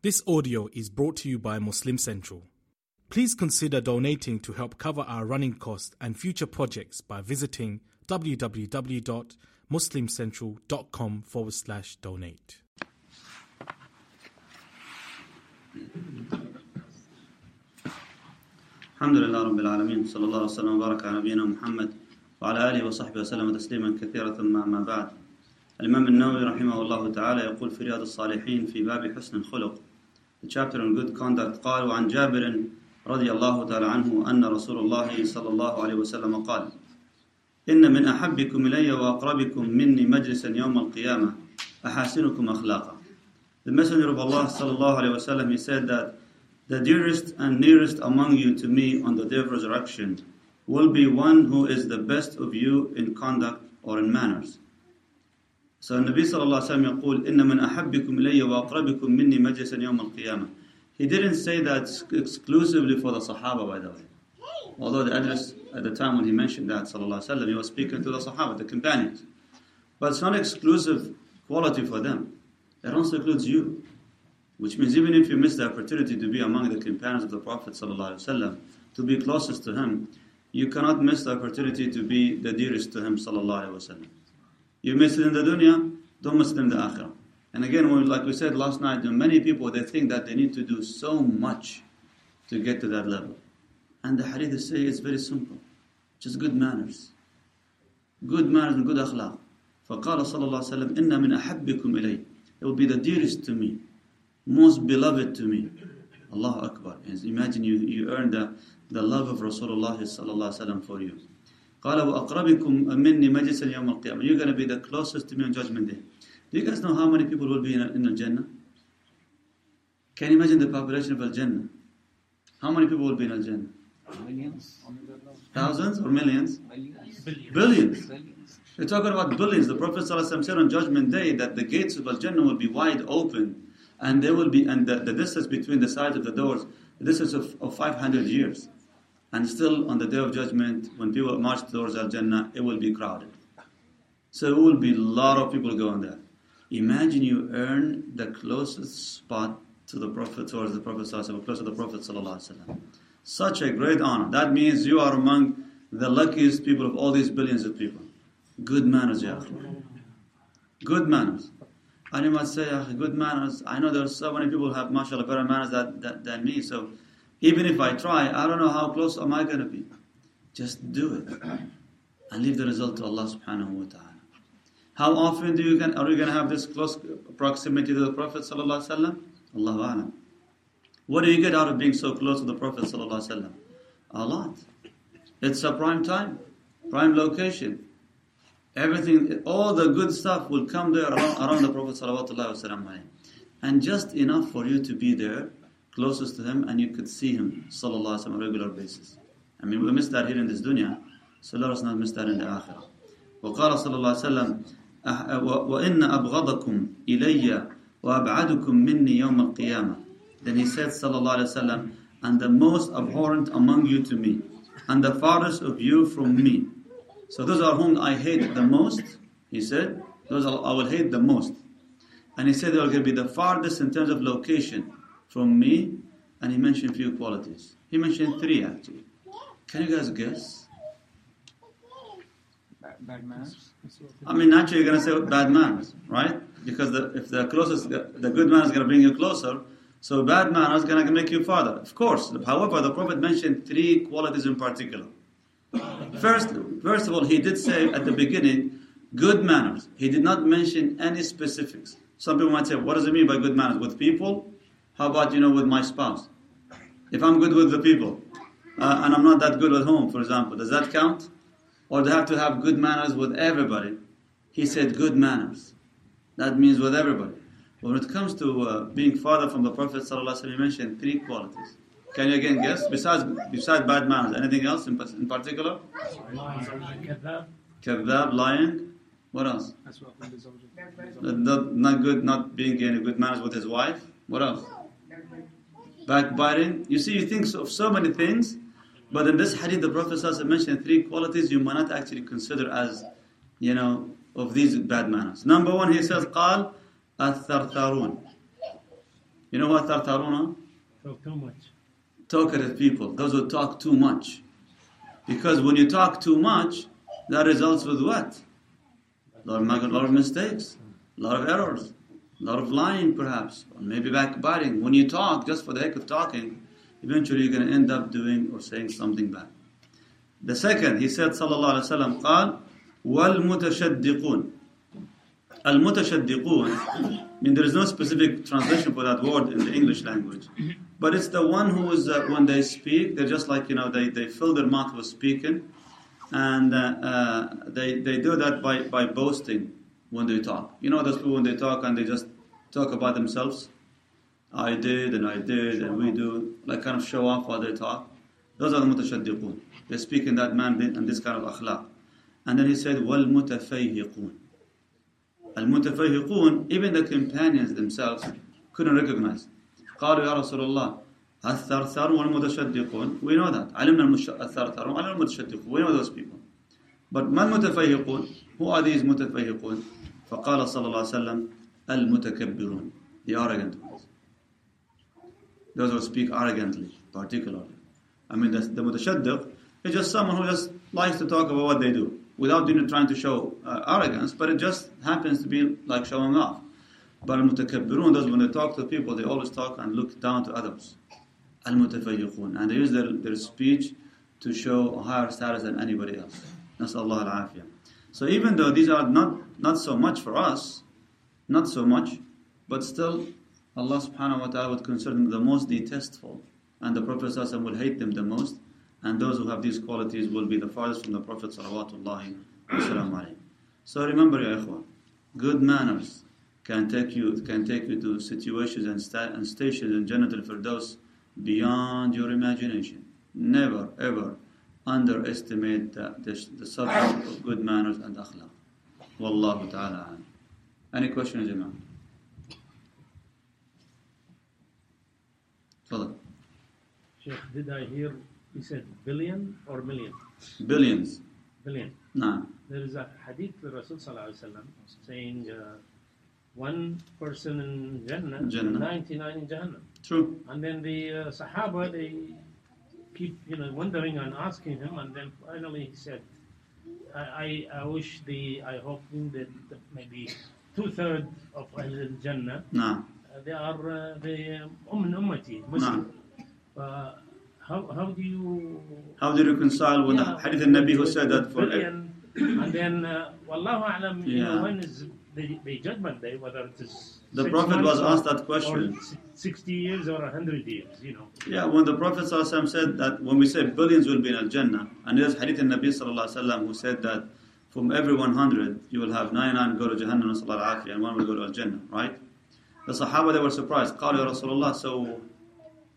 This audio is brought to you by Muslim Central. Please consider donating to help cover our running costs and future projects by visiting www.muslimcentral.com forward slash donate. الحمد لله رب العالمين صلى الله وسلم وبارك على نبينا محمد وعلى آله وصحبه وسلم تسليما كثيرا ثم أما بعد الإمام النووي رحمه الله تعالى يقول في رياض الصالحين في باب حسن الخلق The chapter on good conduct قال وعن جابر رضي الله تعالى عنه أن رسول الله صلى الله عليه وسلم قال إن من أحبكم إلي وأقربكم مني مجلسا يوم القيامة أحاسنكم أخلاقا The Messenger of Allah صلى الله عليه وسلم he said that the dearest and nearest among you to me on the day of resurrection will be one who is the best of you in conduct or in manners. So النبي صلى الله عليه وسلم يقول إن من أحبكم إلي وأقربكم مني مجلسا يوم القيامة He didn't say that exclusively for the Sahaba by the way. Although the address at the time when he mentioned that صلى الله عليه وسلم he was speaking to the Sahaba, the companions. But it's not exclusive quality for them. It also includes you. Which means even if you miss the opportunity to be among the companions of the Prophet ﷺ, to be closest to him, you cannot miss the opportunity to be the dearest to him ﷺ. You miss it in the dunya, don't miss it in the akhirah. And again, when, like we said last night, many people they think that they need to do so much to get to that level. And the hadith say it's very simple. Just good manners. Good manners and good akhlaq. فقال صلى الله عليه وسلم إن من أحبكم إلي It will be the dearest to me most beloved to me. Allah Akbar. Imagine you, you earn the, the love of Rasulullah sallallahu for you. قال وأقربكم مني مجلسا يوم القيامة. You're going to be the closest to me on Judgment Day. Do you guys know how many people will be in, in Al Jannah? Can you imagine the population of Al Jannah? How many people will be in Al Jannah? Millions. Thousands or millions? Billions. Billions. Billions. We're talking about billions. The Prophet ﷺ said on Judgment Day that the gates of Al Jannah will be wide open and there will be and the, the distance between the sides of the doors the distance of, of 500 years and still on the day of judgment when people march towards al-jannah it will be crowded. So it will be a lot of people going there. Imagine you earn the closest spot to the prophet towards the prophet close to the prophet such a great honor. That means you are among the luckiest people of all these billions of people. Good manners ya good manners. And you must say, ah, good manners. I know there are so many people who have, mashallah, better manners that, that, than me. So even if I try, I don't know how close am I going to be. Just do it. And leave the result to Allah subhanahu wa ta'ala. How often do you can, are you going to have this close proximity to the Prophet sallallahu alaihi wasallam? Allahu alam. What do you get out of being so close to the Prophet sallallahu alaihi wasallam? A lot. It's a prime time, prime location. Everything, all the good stuff will come there around, around the Prophet sallallahu alaihi wasallam, And just enough for you to be there, closest to him, and you could see him sallallahu on a regular basis. I mean, we miss that here in this dunya, so let us not miss that in the akhirah. وقال صلى الله عليه وسلم وإن أبغضكم إلي وأبعدكم مني يوم القيامة Then he said صلى الله عليه وسلم and the most abhorrent among you to me and the farthest of you from me so those are whom I hate the most, he said, those I will hate the most. And he said they are going to be the farthest in terms of location from me, and he mentioned few qualities. He mentioned three actually. Can you guys guess? Bad, bad manners. I mean, naturally you're going to say bad manners, right? Because the, if the closest, the good man is going to bring you closer, so bad manners is going to make you farther. Of course. However, the Prophet mentioned three qualities in particular. First, first of all, he did say at the beginning, good manners. He did not mention any specifics. Some people might say, what does it mean by good manners? With people? How about, you know, with my spouse? If I'm good with the people, uh, and I'm not that good at home, for example, does that count? Or do I have to have good manners with everybody? He said good manners. That means with everybody. When it comes to uh, being father from the Prophet ﷺ, he mentioned three qualities. Can you again guess? Besides, besides bad manners, anything else in, in particular? Kadhab, lying. What else? Not, not good, not being any good manners with his wife. What else? Backbiting. You see, you think of so many things, but in this hadith, the Prophet mentioned three qualities you might not actually consider as, you know, of these bad manners. Number one, he says, قال الثرثارون You know what tartaruna? Talk too much. Talkative people, those who talk too much. Because when you talk too much, that results with what? A lot of, a lot of mistakes, a lot of errors, a lot of lying perhaps, or maybe backbiting. When you talk just for the heck of talking, eventually you're going to end up doing or saying something bad. The second, he said, sallallahu alaihi wasallam, قال والمتشدقون. المتشدقون, I mean, there is no specific translation for that word in the English language, but it's the one who is, uh, when they speak, they're just like, you know, they, they fill their mouth with speaking, and uh, uh, they, they do that by, by boasting when they talk. You know, those people when they talk and they just talk about themselves. I did and I did and we do, like kind of show off while they talk. Those are the mutashaddiqun. They speak in that man and this kind of akhlaq. And then he said, wal mutafayhiqun. Al mutafayhiqun, even the companions themselves couldn't recognize. قالوا يا رسول الله الثرثر والمتشدقون we know that علمنا المش... الثرثر وعلمنا المتشدقون we know those people but ما المتفيهقون who are these متفيهقون فَقَالَ صلى الله عليه وسلم المتكبرون. The arrogant ones. Those who speak arrogantly particularly. I mean the, the mutashaddiq is just someone who just likes to talk about what they do without even trying to show uh, arrogance but it just happens to be like showing off. But المتكبرون those when they talk to people they always talk and look down to others. Al-mutafayhiqun and they use their, their speech to show a higher status than anybody else. نسأل الله العافية so even though these are not not so much for us not so much but still Allah subhanahu wa ta'ala would consider them the most detestful. And the Prophet will hate them the most. And those who have these qualities will be the farthest from the Prophet so remember ya ikhwan good manners can take you can take you to situations and, sta- and stations in Jannah al-Firdaus beyond your imagination. Never ever underestimate the, the, the subject of good manners and akhlaq. Wallahu ta'ala alam. Any questions, Imam? Tfadal. Sheikh, did I hear he said billion or million? Billions. Billion. No. There is a hadith of Rasul Sallallahu Alaihi Wasallam saying uh, one person in Jannah, Jannah. 99 in Jahannam. True. And then the uh, Sahaba, they keep, you know, wondering and asking him, and then finally he said, I, I, I wish the, I hope that maybe two-thirds of Ahl Jannah, Nah. uh, they are uh, the Umm Ummati, Muslim. Uh, how, how do you... How do you reconcile with Yeah, the hadith of Nabi who said that for and then, uh, Wallahu Alam, you know, when is the, the judgment day, whether it is The six Prophet months was or- asked that question. Or si- 60 years or 100 years, you know. Yeah, when the Prophet ﷺ said that when we say billions will be in Al Jannah, and there's hadith in Nabi ﷺ who said that from every 100 you will have 99 go to Jahannam Afi, and one will go to Al Jannah, right? The Sahaba they were surprised. قالوا يا رسول الله, so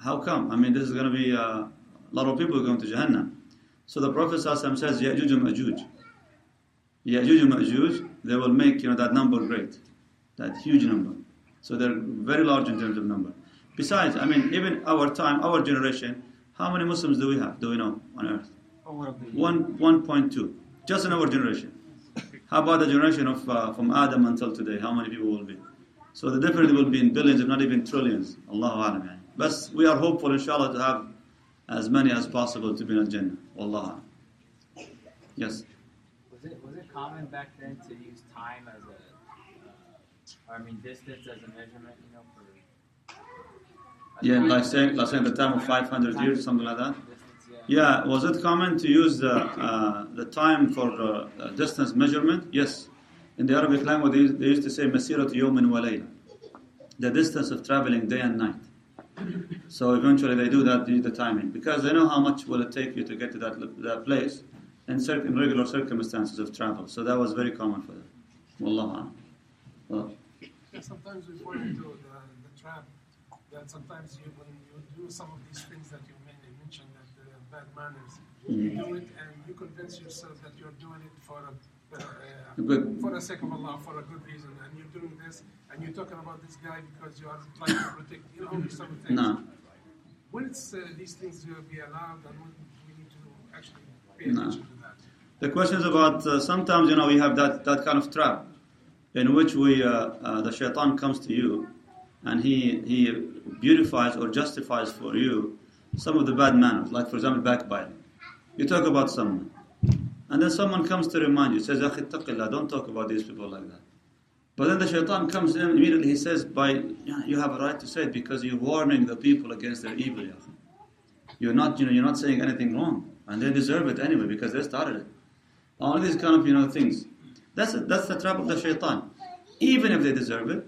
how come? I mean, this is going to be uh, a lot of people going to Jahannam. So the Prophet ﷺ says, Ya'juj and Ma'juj. Ya'juj and Ma'juj, they will make you know that number great, that huge number. So they're very large in terms of number. Besides, I mean, even our time, our generation, how many Muslims do we have? Do we know on earth? One, one point two, just in our generation. How about the generation of uh, from Adam until today? How many people will be? So the difference will be in billions, if not even trillions. Allahu alam. But we are hopeful, inshallah, to have as many as possible to be in Jannah. Wallahu. Yes. Was it was it common back then to use time as a, uh, I mean distance as a measurement? You know, for Yeah, like saying, like saying the time of 500 years, something like that. distance, yeah. Yeah, was it common to use the, uh, the time for uh, uh, distance measurement? Yes. In the Arabic language, they used, they used to say masiratu yawmin wa layla. The distance of traveling day and night. So eventually they do that, use the timing. Because they know how much will it take you to get to that, that place in, cir- in regular circumstances of travel. So that was very common for them. Wallahu. Well, Yeah, sometimes we fall into the, the trap that sometimes you, when you do some of these things that you mainly mentioned, that the bad manners, you do it and you convince yourself that you're doing it for a, uh, Good. for the sake of Allah, for a good reason, and you're doing this and you're talking about this guy because you are trying to protect, you know, all these sort of things. no. When it's uh, these things will be allowed, and when we need to actually No. The question is about uh, sometimes you know we have that, that kind of trap in which we uh, uh, the shaitan comes to you and he, he beautifies or justifies for you some of the bad manners, like for example backbiting. You talk about someone, and then someone comes to remind you, says, don't talk about these people like that. But then the shaitan comes in immediately, he says, by, you have a right to say it because you're warning the people against their evil. You're not, you know, you're not saying anything wrong. And they deserve it anyway because they started it. All these kind of, you know, things. That's, that's the trap of the shaitan. Even if they deserve it,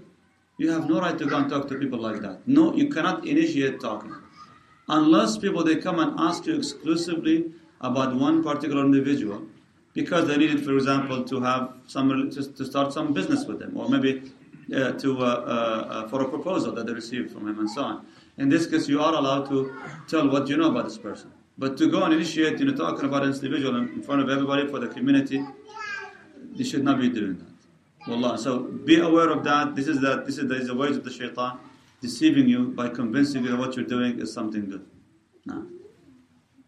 you have no right to go and talk to people like that. No, you cannot initiate talking. Unless people, they come and ask you exclusively about one particular individual because they needed, for example, to have some, to, to start some business with them or maybe uh, to, uh, uh, for a proposal that they received from him and so on. In this case, you are allowed to tell what you know about this person. But to go and initiate, you know, talking about an individual in front of everybody for the community, you should not be doing that. Wallah. So be aware of that. This is that. This is the, the ways of the shaitan, deceiving you by convincing you that what you're doing is something good. No,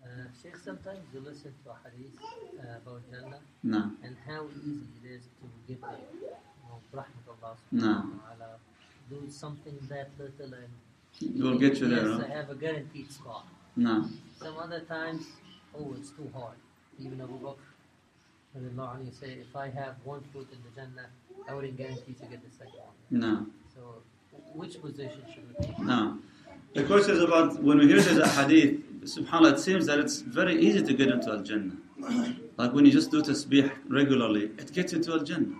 Uh, Sheikh, sometimes you listen to a hadith uh, about Jannah no, and how easy it is to get there. You know, No. do something that little and it will get you there. yes, No, I have a guaranteed spot. No. Some other times, oh, it's too hard. Even Abu Bakr, say, if I have one foot in the Jannah, I wouldn't guarantee to get the second one. no. So, which position should we take? No. The question is about when we hear this hadith, subhanAllah, it seems that it's very easy to get into Al Jannah. Like when you just do tasbih regularly, it gets you to Al Jannah.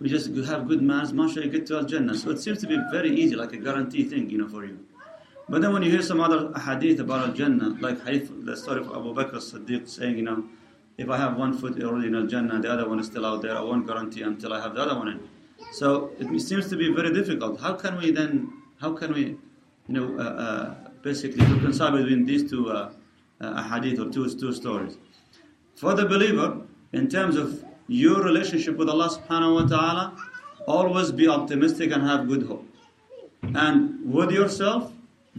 We just have good manners, mashallah, you get to Al Jannah. So it seems to be very easy, like a guarantee thing, you know, for you. But then when you hear some other hadith about Al Jannah, like hadith, the story of Abu Bakr as-Siddiq saying, you know, if I have one foot already in Al Jannah, the other one is still out there, I won't guarantee until I have the other one in. So it seems to be very difficult. How can we then, how can we, you know, uh, uh, basically reconcile between these two uh, uh, hadith or two, two stories? For the believer, in terms of your relationship with Allah subhanahu wa ta'ala, always be optimistic and have good hope. And with yourself,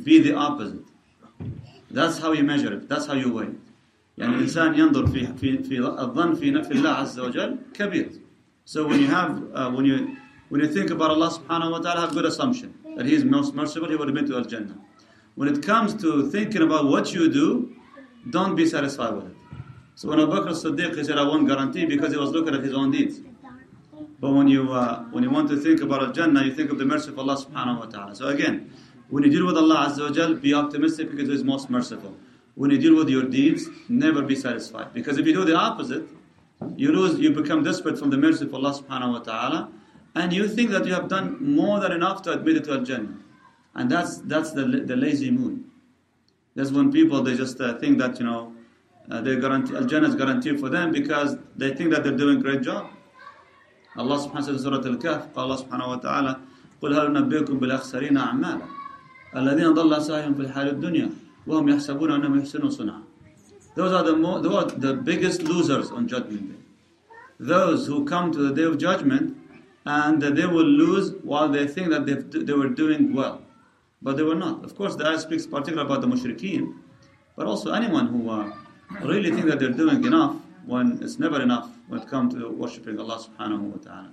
be the opposite. That's how you measure it. That's how you weigh it. يعني الإنسان ينظر في في في الظن في في الله عز وجل كبير. So when you have uh, when you when you think about Allah subhanahu wa ta'ala, have good assumption that He is most merciful. He will admit to Al Jannah. When it comes to thinking about what you do, don't be satisfied with it. So when Abu Bakr as-Siddiq he said, "I won't guarantee," because he was looking at his own deeds. But when you uh, when you want to think about Al Jannah, you think of the mercy of Allah subhanahu wa ta'ala. So again, when you deal with Allah Azza wa Jal, be optimistic because He is most merciful. When you deal with your deeds, never be satisfied. Because if you do the opposite, you lose, you become desperate from the mercy of Allah subhanahu wa ta'ala, and you think that you have done more than enough to admit it to Al Jannah. And that's that's the the lazy mood. That's when people they just uh, think that you know uh, they guarantee Al Jannah is guaranteed for them because they think that they're doing a great job. Allah subhanahu wa ta'ala Surah Al-Kahf, Allah subhanahu wa ta'ala, قل هل ننبئكم بالأخسرين أعمالا الذين ضل سعيهم في الحياة الدنيا وهم يحسبون أنهم يحسنون صنعا Those are the, mo those are the biggest losers on judgment day. Those who come to the day of judgment and they will lose while they think that they, they were doing well. But they were not. Of course, the ayah speaks particularly about the mushrikeen, but also anyone who uh, really think that they're doing enough when it's never enough when it comes to worshipping Allah subhanahu wa ta'ala.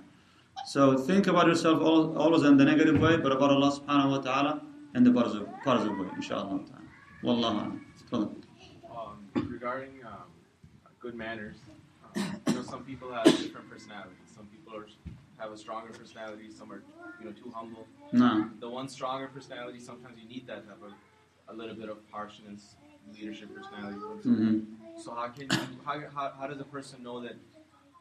So think about yourself always in the negative way, but about Allah subhanahu wa ta'ala in the positive, positive way, inshallah ta'ala. Wallahu a'lam. Tafadhal. um, regarding um, good manners, um, you know, some people have different personalities. Some people are, have a stronger personality. Some are, you know, too humble. No. The one stronger personality, sometimes you need that to have a, little bit of harshness, leadership personality. hmm So how can you, how, how, how does a person know that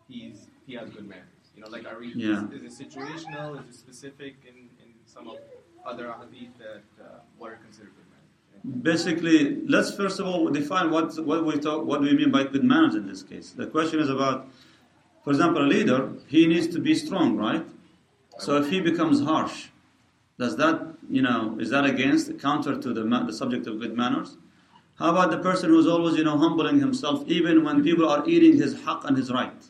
he's he has good manners? You know, like are we, Yeah. is, is it situational? Is it specific in, in some of other hadith that uh, considered good manners? Basically, let's first of all define what, what we talk, what we mean by good manners in this case. The question is about, for example, a leader, he needs to be strong, right? So if he becomes harsh, does that, you know, is that against, counter to the, the subject of good manners? How about the person who's always, you know, humbling himself, even when people are eating his haqq and his right?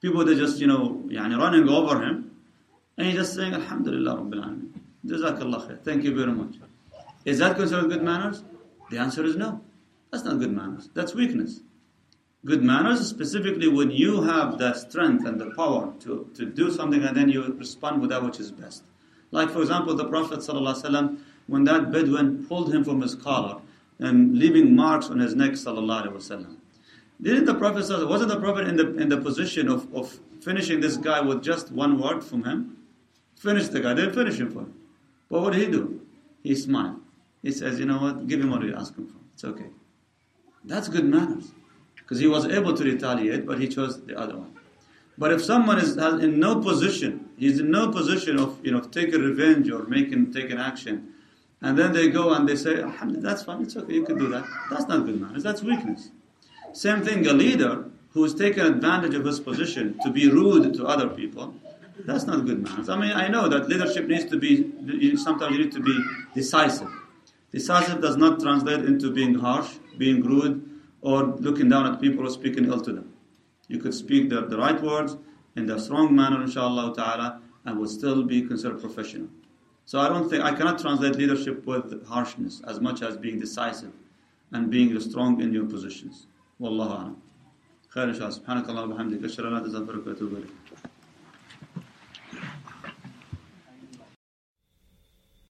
People, they just, you know, running over him, and he's just saying, Alhamdulillah Rabbil. Jazakallah khair. Thank you very much. Is that considered good manners? The answer is no. That's not good manners. That's weakness. Good manners, specifically when you have the strength and the power to, to do something and then you respond with that which is best. Like, for example, the Prophet, ﷺ, when that Bedouin pulled him from his collar and leaving marks on his neck, ﷺ. Didn't the Prophet, wasn't the Prophet in the, in the position of, of finishing this guy with just one word from him? Finish the guy, didn't finish him for him. But what did he do? He smiled. He says, you know what, give him what you ask him for. It's okay. That's good manners. Because he was able to retaliate, but he chose the other one. But if someone is in no position, he's in no position of you know taking revenge or making taking action, and then they go and they say, "That's fine, it's okay, you can do that." That's not good manners. That's weakness. Same thing, a leader who is taking advantage of his position to be rude to other people, that's not good manners. I mean, I know that leadership needs to be sometimes you need to be decisive. Decisive does not translate into being harsh, being rude, or looking down at people or speaking ill to them. You could speak the, the right words in the strong manner, inshallah ta'ala, and would still be considered professional. So I don't think, I cannot translate leadership with harshness as much as being decisive and being strong in your positions. Wallahu a'lam. خير إن شاء الله سبحانك اللهم وبحمدك أشهد أن لا إله إلا أنت أستغفرك وأتوب إليك